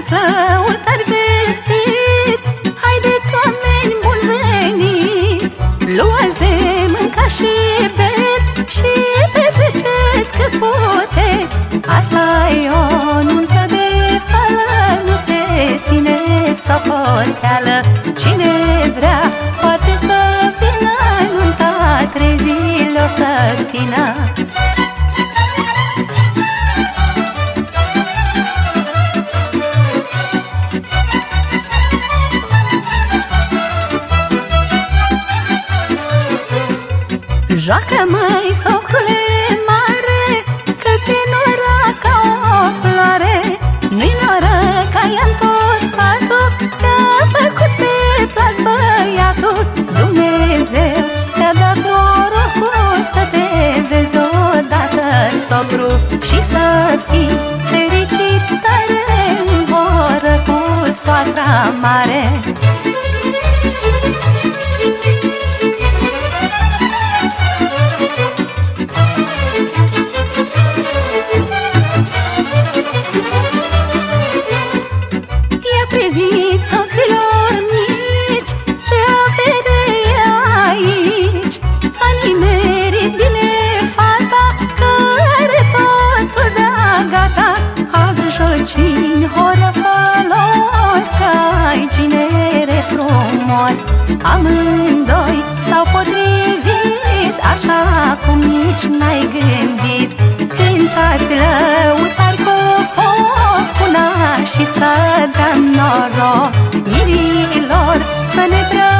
Cântați lăutari vestiți. Haideți oameni buni veniți Luați de mânca și beți Și petreceți cât puteți. Asta e o nuntă de fală Nu se ține socoteală. Cine vrea poate să vină Nunta trei zile o să țină Joacă mai socrule mare Că ți nora ca o floare. Nu-i noră ca ea tot satul Ți-a făcut pe plac băiatul. Dumnezeu ți-a dat norocul Să te vezi odată socru Și să fii fericit tare În voră cu soacra mare Azi jocini horă folos Că ai ginere frumos. Amândoi s-au potrivit Așa cum nici n-ai gândit. Cântați lăutari cu foc Una și să dăm noroc. Mirilor să ne trăim